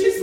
she's